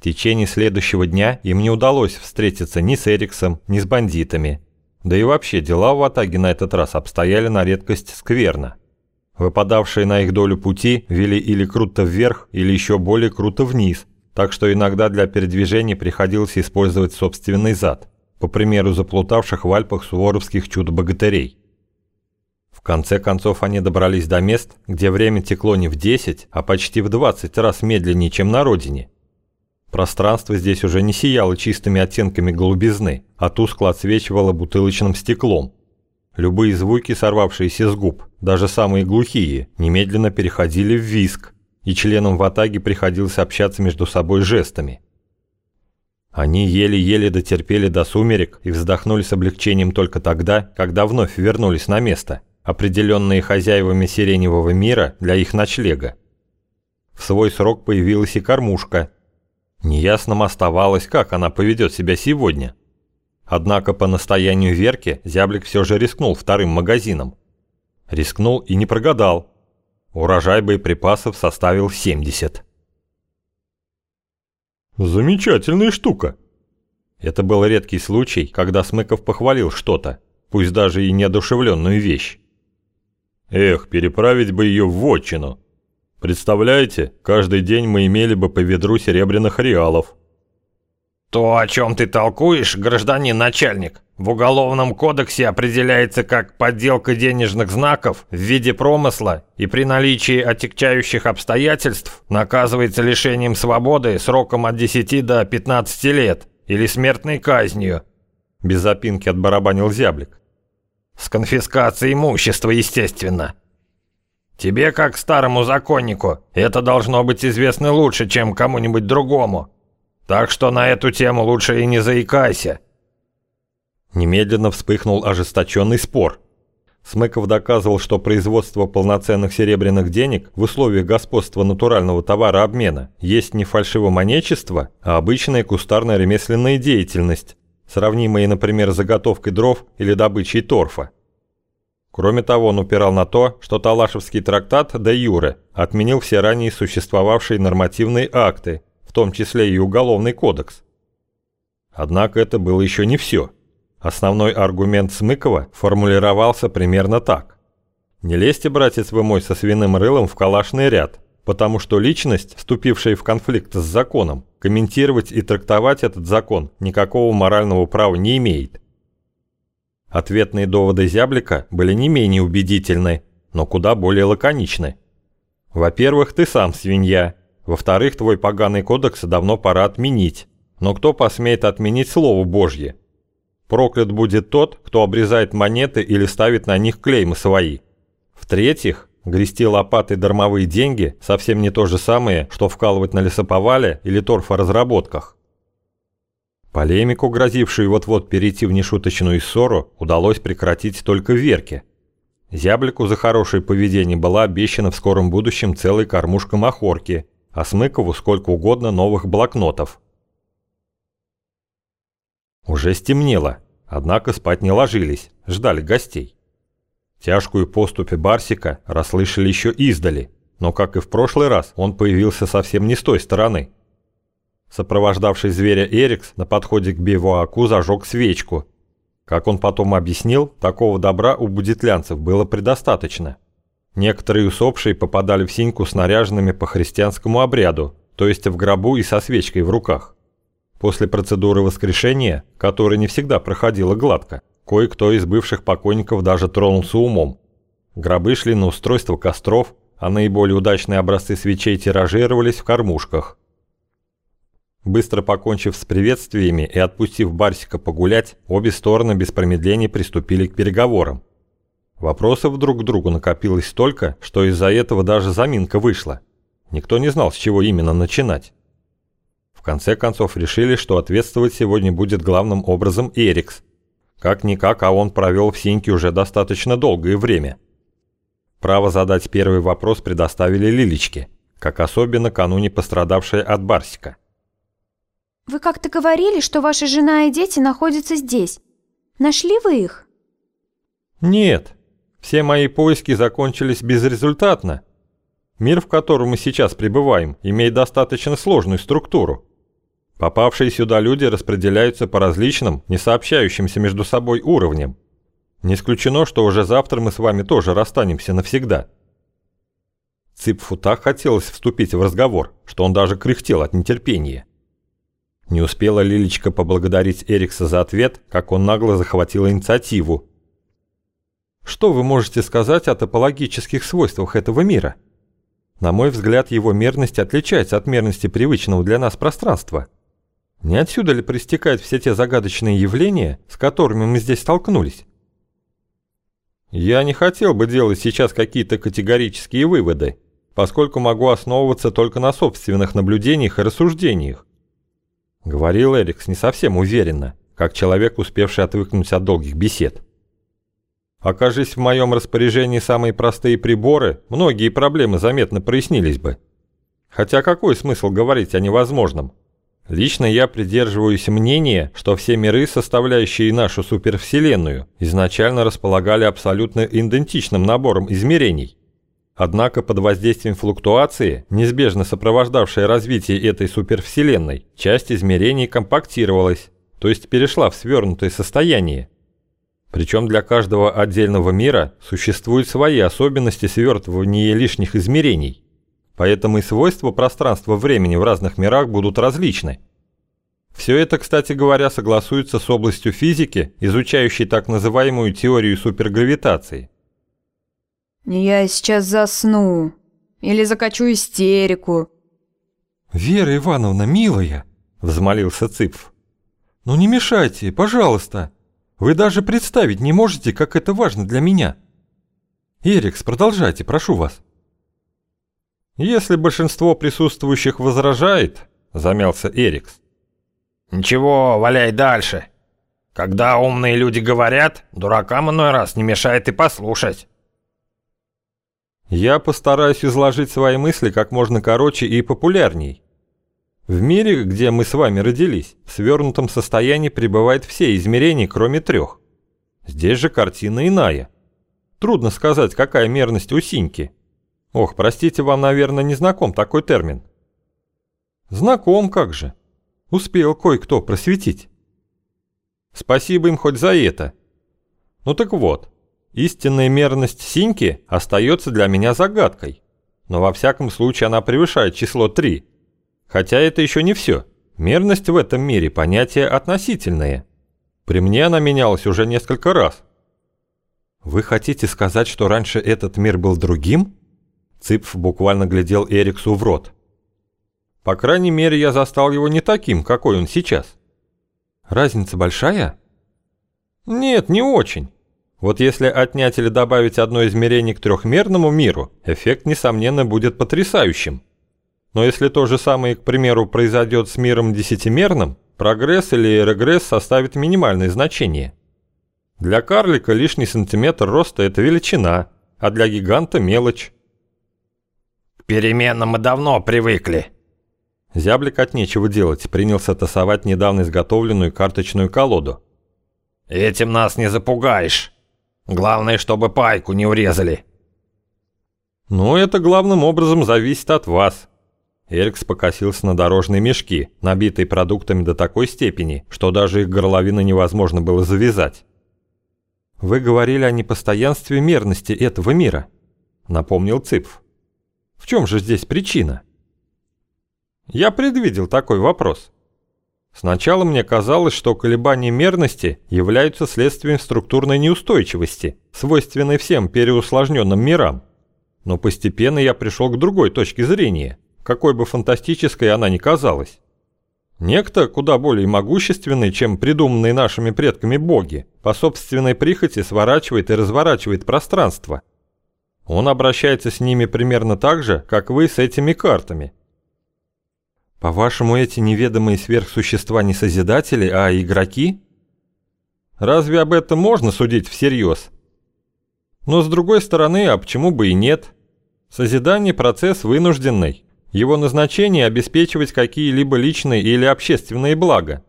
В течение следующего дня им не удалось встретиться ни с Эриксом, ни с бандитами. Да и вообще дела в Атаге на этот раз обстояли на редкость скверно. Выпадавшие на их долю пути вели или круто вверх, или еще более круто вниз, так что иногда для передвижения приходилось использовать собственный зад, по примеру заплутавших в Альпах суворовских чудо-богатырей. В конце концов они добрались до мест, где время текло не в 10, а почти в 20 раз медленнее, чем на родине. Пространство здесь уже не сияло чистыми оттенками голубизны, а тускло отсвечивало бутылочным стеклом. Любые звуки, сорвавшиеся с губ, даже самые глухие, немедленно переходили в виск, и членам ватаги приходилось общаться между собой жестами. Они еле-еле дотерпели до сумерек и вздохнули с облегчением только тогда, когда вновь вернулись на место, определенные хозяевами сиреневого мира для их ночлега. В свой срок появилась и кормушка. Неясным оставалось, как она поведет себя сегодня. Однако по настоянию Верки зяблик все же рискнул вторым магазином. Рискнул и не прогадал. Урожай боеприпасов составил 70. Замечательная штука. Это был редкий случай, когда Смыков похвалил что-то, пусть даже и неодушевленную вещь. Эх, переправить бы ее в вотчину. Представляете, каждый день мы имели бы по ведру серебряных реалов. То, о чем ты толкуешь, гражданин начальник, в Уголовном кодексе определяется как подделка денежных знаков в виде промысла и при наличии отягчающих обстоятельств наказывается лишением свободы сроком от 10 до 15 лет или смертной казнью. Без запинки отбарабанил зяблик. С конфискацией имущества, естественно. Тебе, как старому законнику, это должно быть известно лучше, чем кому-нибудь другому. Так что на эту тему лучше и не заикайся. Немедленно вспыхнул ожесточенный спор. Смыков доказывал, что производство полноценных серебряных денег в условиях господства натурального товарообмена есть не фальшивомонечество, а обычная кустарная ремесленная деятельность, сравнимая, например, с заготовкой дров или добычей торфа. Кроме того, он упирал на то, что Талашевский трактат де юре отменил все ранее существовавшие нормативные акты, в том числе и Уголовный кодекс. Однако это было еще не все. Основной аргумент Смыкова формулировался примерно так. «Не лезьте, братец вы мой, со свиным рылом в калашный ряд, потому что личность, вступившая в конфликт с законом, комментировать и трактовать этот закон никакого морального права не имеет». Ответные доводы Зяблика были не менее убедительны, но куда более лаконичны. Во-первых, ты сам свинья. Во-вторых, твой поганый кодекс давно пора отменить. Но кто посмеет отменить Слово Божье? Проклят будет тот, кто обрезает монеты или ставит на них клеймы свои. В-третьих, грести лопатой дармовые деньги совсем не то же самое, что вкалывать на лесоповале или торфоразработках. Полемику, грозившую вот-вот перейти в нешуточную ссору, удалось прекратить только Верке. Зяблику за хорошее поведение была обещана в скором будущем целая кормушка махорки, а Смыкову сколько угодно новых блокнотов. Уже стемнело, однако спать не ложились, ждали гостей. Тяжкую поступь Барсика расслышали еще издали, но, как и в прошлый раз, он появился совсем не с той стороны. Сопровождавший зверя Эрикс на подходе к бивуаку зажег свечку. Как он потом объяснил, такого добра у будетлянцев было предостаточно. Некоторые усопшие попадали в синьку снаряженными по христианскому обряду, то есть в гробу и со свечкой в руках. После процедуры воскрешения, которая не всегда проходила гладко, кое-кто из бывших покойников даже тронулся умом. Гробы шли на устройство костров, а наиболее удачные образцы свечей тиражировались в кормушках. Быстро покончив с приветствиями и отпустив Барсика погулять, обе стороны без промедления приступили к переговорам. Вопросов друг к другу накопилось столько, что из-за этого даже заминка вышла. Никто не знал, с чего именно начинать. В конце концов решили, что ответствовать сегодня будет главным образом Эрикс. Как-никак, а он провел в Синьке уже достаточно долгое время. Право задать первый вопрос предоставили Лилечке, как особенно накануне пострадавшая от Барсика. «Вы как-то говорили, что ваша жена и дети находятся здесь. Нашли вы их?» «Нет. Все мои поиски закончились безрезультатно. Мир, в котором мы сейчас пребываем, имеет достаточно сложную структуру. Попавшие сюда люди распределяются по различным, не сообщающимся между собой уровням. Не исключено, что уже завтра мы с вами тоже расстанемся навсегда. Ципфу так хотелось вступить в разговор, что он даже кряхтел от нетерпения. Не успела Лилечка поблагодарить Эрикса за ответ, как он нагло захватил инициативу. Что вы можете сказать о топологических свойствах этого мира? На мой взгляд, его мерность отличается от мерности привычного для нас пространства. Не отсюда ли проистекают все те загадочные явления, с которыми мы здесь столкнулись? Я не хотел бы делать сейчас какие-то категорические выводы, поскольку могу основываться только на собственных наблюдениях и рассуждениях. Говорил Эрикс не совсем уверенно, как человек, успевший отвыкнуть от долгих бесед. Окажись в моем распоряжении самые простые приборы, многие проблемы заметно прояснились бы. Хотя какой смысл говорить о невозможном? Лично я придерживаюсь мнения, что все миры, составляющие нашу супервселенную, изначально располагали абсолютно идентичным набором измерений. Однако под воздействием флуктуации, неизбежно сопровождавшей развитие этой супервселенной, часть измерений компактировалась, то есть перешла в свернутое состояние. Причем для каждого отдельного мира существуют свои особенности свертывания лишних измерений. Поэтому и свойства пространства-времени в разных мирах будут различны. Все это, кстати говоря, согласуется с областью физики, изучающей так называемую теорию супергравитации. Я сейчас засну. Или закачу истерику. «Вера Ивановна, милая!» – взмолился Цыпф. «Ну не мешайте, пожалуйста. Вы даже представить не можете, как это важно для меня. Эрикс, продолжайте, прошу вас». «Если большинство присутствующих возражает», — замялся Эрикс. «Ничего, валяй дальше. Когда умные люди говорят, дуракам иной раз не мешает и послушать». «Я постараюсь изложить свои мысли как можно короче и популярней. В мире, где мы с вами родились, в свернутом состоянии пребывает все измерения, кроме трех. Здесь же картина иная. Трудно сказать, какая мерность у синьки». Ох, простите, вам, наверное, не знаком такой термин. Знаком как же. Успел кое-кто просветить. Спасибо им хоть за это. Ну так вот, истинная мерность синьки остается для меня загадкой. Но во всяком случае она превышает число 3. Хотя это еще не все. Мерность в этом мире понятие относительное. При мне она менялась уже несколько раз. Вы хотите сказать, что раньше этот мир был другим? Цыпф буквально глядел Эриксу в рот. По крайней мере, я застал его не таким, какой он сейчас. Разница большая? Нет, не очень. Вот если отнять или добавить одно измерение к трехмерному миру, эффект, несомненно, будет потрясающим. Но если то же самое, к примеру, произойдет с миром десятимерным, прогресс или регресс составит минимальное значение. Для карлика лишний сантиметр роста – это величина, а для гиганта – мелочь переменам мы давно привыкли». Зяблик от нечего делать принялся тасовать недавно изготовленную карточную колоду. «Этим нас не запугаешь. Главное, чтобы пайку не урезали». «Ну, это главным образом зависит от вас». Эрикс покосился на дорожные мешки, набитые продуктами до такой степени, что даже их горловины невозможно было завязать. «Вы говорили о непостоянстве мерности этого мира», — напомнил Цыпф. В чем же здесь причина? Я предвидел такой вопрос. Сначала мне казалось, что колебания мерности являются следствием структурной неустойчивости, свойственной всем переусложненным мирам. Но постепенно я пришел к другой точке зрения, какой бы фантастической она ни казалась. Некто, куда более могущественный, чем придуманные нашими предками боги, по собственной прихоти сворачивает и разворачивает пространство, он обращается с ними примерно так же, как вы с этими картами. По-вашему, эти неведомые сверхсущества не созидатели, а игроки? Разве об этом можно судить всерьез? Но с другой стороны, а почему бы и нет? Созидание – процесс вынужденный. Его назначение – обеспечивать какие-либо личные или общественные блага.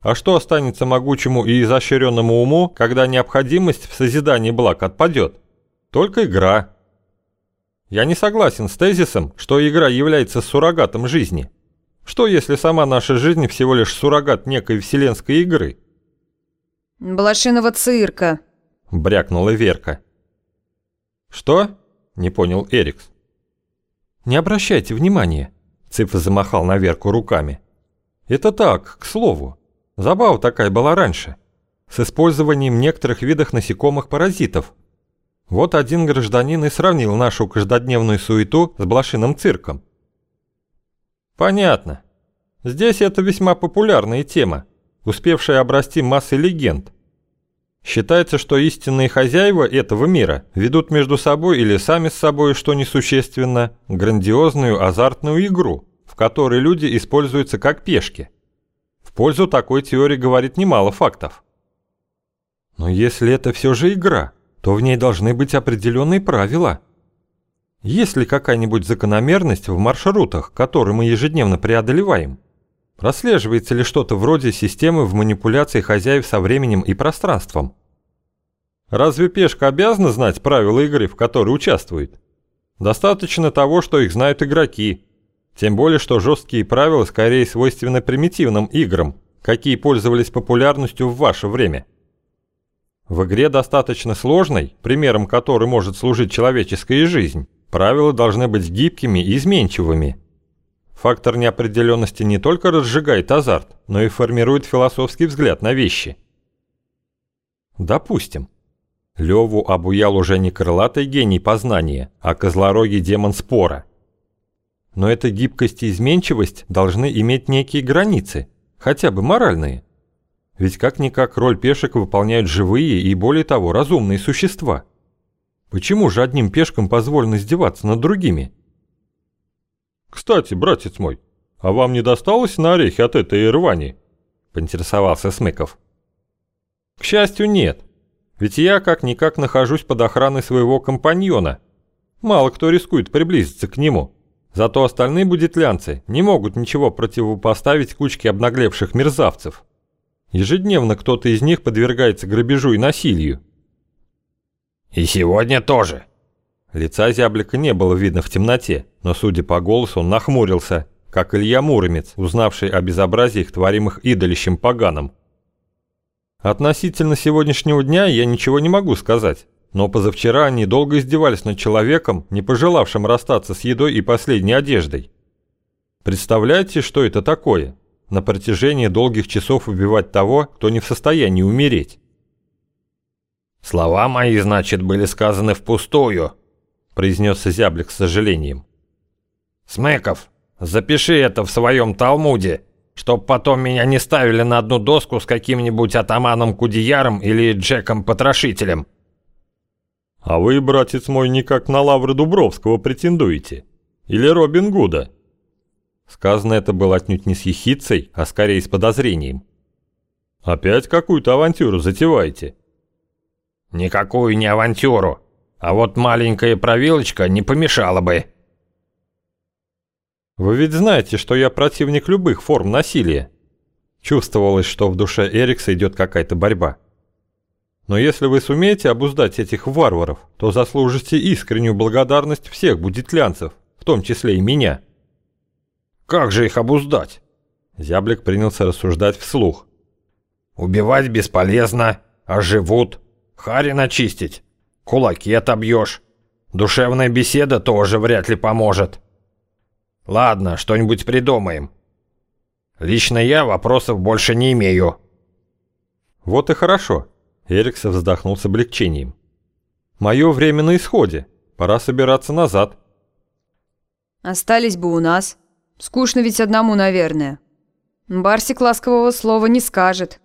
А что останется могучему и изощренному уму, когда необходимость в созидании благ отпадет? Только игра. Я не согласен с тезисом, что игра является суррогатом жизни. Что если сама наша жизнь всего лишь суррогат некой вселенской игры? «Блошиного цирка», — брякнула Верка. «Что?» — не понял Эрикс. «Не обращайте внимания», — Циф замахал на Верку руками. «Это так, к слову. Забава такая была раньше, с использованием некоторых видов насекомых-паразитов. Вот один гражданин и сравнил нашу каждодневную суету с блошиным цирком. Понятно. Здесь это весьма популярная тема, успевшая обрасти массой легенд. Считается, что истинные хозяева этого мира ведут между собой или сами с собой, что несущественно, грандиозную азартную игру, в которой люди используются как пешки. В пользу такой теории говорит немало фактов. Но если это все же игра, то в ней должны быть определенные правила – есть ли какая-нибудь закономерность в маршрутах, которые мы ежедневно преодолеваем? Прослеживается ли что-то вроде системы в манипуляции хозяев со временем и пространством? Разве пешка обязана знать правила игры, в которой участвует? Достаточно того, что их знают игроки. Тем более, что жесткие правила скорее свойственны примитивным играм, какие пользовались популярностью в ваше время. В игре достаточно сложной, примером которой может служить человеческая жизнь, Правила должны быть гибкими и изменчивыми. Фактор неопределенности не только разжигает азарт, но и формирует философский взгляд на вещи. Допустим. Леву обуял уже не крылатый гений познания, а козлорогий демон спора. Но эта гибкость и изменчивость должны иметь некие границы, хотя бы моральные. Ведь как-никак роль пешек выполняют живые и более того разумные существа – Почему же одним пешкам позволено издеваться над другими? «Кстати, братец мой, а вам не досталось на орехи от этой рвани?» – поинтересовался Смыков. «К счастью, нет. Ведь я как-никак нахожусь под охраной своего компаньона. Мало кто рискует приблизиться к нему. Зато остальные будетлянцы не могут ничего противопоставить кучке обнаглевших мерзавцев. Ежедневно кто-то из них подвергается грабежу и насилию. «И сегодня тоже». Лица зяблика не было видно в темноте, но, судя по голосу, он нахмурился, как Илья Муромец, узнавший о безобразиях, творимых идолищем поганым. Относительно сегодняшнего дня я ничего не могу сказать, но позавчера они долго издевались над человеком, не пожелавшим расстаться с едой и последней одеждой. Представляете, что это такое? На протяжении долгих часов убивать того, кто не в состоянии умереть. «Слова мои, значит, были сказаны впустую», — произнес Зяблик с сожалением. «Смеков, запиши это в своем Талмуде, чтоб потом меня не ставили на одну доску с каким-нибудь атаманом Кудеяром или Джеком-потрошителем». «А вы, братец мой, никак на лавры Дубровского претендуете? Или Робин Гуда?» Сказано это было отнюдь не с ехицей, а скорее с подозрением. «Опять какую-то авантюру затеваете?» Никакую не авантюру. А вот маленькая провилочка не помешала бы. Вы ведь знаете, что я противник любых форм насилия. Чувствовалось, что в душе Эрикса идет какая-то борьба. Но если вы сумеете обуздать этих варваров, то заслужите искреннюю благодарность всех будетлянцев, в том числе и меня. Как же их обуздать? Зяблик принялся рассуждать вслух. Убивать бесполезно, а живут. Харин очистить. Кулаки отобьешь. Душевная беседа тоже вряд ли поможет. Ладно, что-нибудь придумаем. Лично я вопросов больше не имею. Вот и хорошо. Эриксон вздохнул с облегчением. Мое время на исходе. Пора собираться назад. Остались бы у нас. Скучно ведь одному, наверное. Барсик ласкового слова не скажет.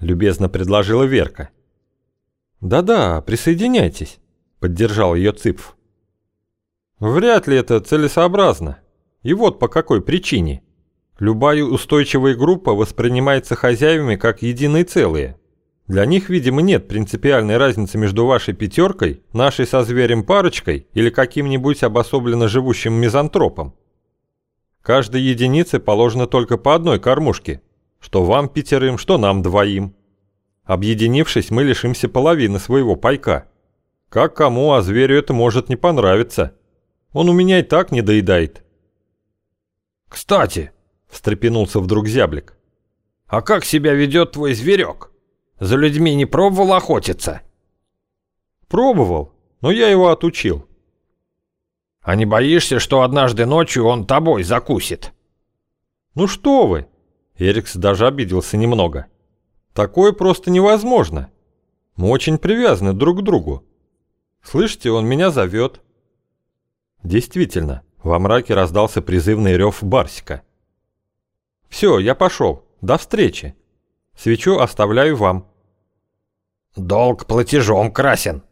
Любезно предложила Верка. «Да-да, присоединяйтесь», — поддержал ее Цыпф. «Вряд ли это целесообразно. И вот по какой причине. Любая устойчивая группа воспринимается хозяевами как единое целое. Для них, видимо, нет принципиальной разницы между вашей пятеркой, нашей со зверем парочкой или каким-нибудь обособленно живущим мизантропом. Каждой единице положено только по одной кормушке, что вам пятерым, что нам двоим. Объединившись, мы лишимся половины своего пайка. Как кому, а зверю это может не понравиться. Он у меня и так не доедает. Кстати, встрепенулся вдруг зяблик. «А как себя ведет твой зверек? За людьми не пробовал охотиться?» «Пробовал, но я его отучил». «А не боишься, что однажды ночью он тобой закусит?» «Ну что вы!» Эрикс даже обиделся немного. «Такое просто невозможно. Мы очень привязаны друг к другу. Слышите, он меня зовет». Действительно, во мраке раздался призывный рев Барсика. «Все, я пошел. До встречи. Свечу оставляю вам». «Долг платежом красен».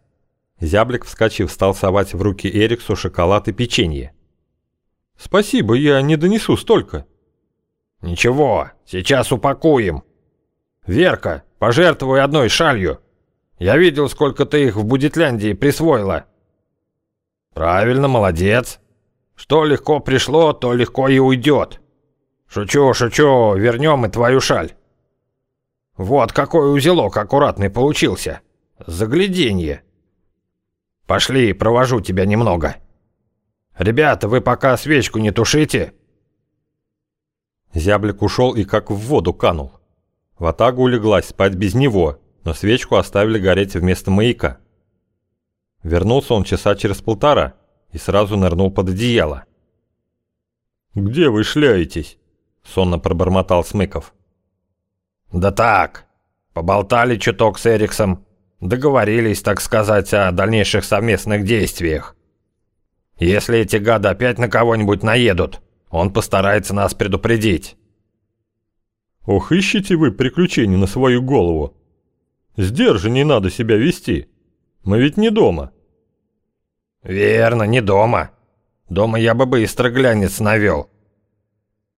Зяблик, вскочив, стал совать в руки Эриксу шоколад и печенье. «Спасибо, я не донесу столько». «Ничего, сейчас упакуем. Верка, пожертвуй одной шалью. Я видел, сколько ты их в Будетляндии присвоила». «Правильно, молодец. Что легко пришло, то легко и уйдет. Шучу, шучу, вернем и твою шаль. Вот какой узелок аккуратный получился. Загляденье. Пошли, провожу тебя немного. Ребята, вы пока свечку не тушите». Зяблик ушел и как в воду канул. Ватага улеглась спать без него, но свечку оставили гореть вместо маяка. Вернулся он часа через полтора и сразу нырнул под одеяло. «Где вы шляетесь?» — сонно пробормотал Смыков. «Да так, поболтали чуток с Эриксом, договорились, так сказать, о дальнейших совместных действиях. Если эти гады опять на кого-нибудь наедут, он постарается нас предупредить». «Ох, ищите вы приключений на свою голову. Сдержанней надо себя вести. Мы ведь не дома». «Верно, не дома. Дома я бы быстро глянец навел.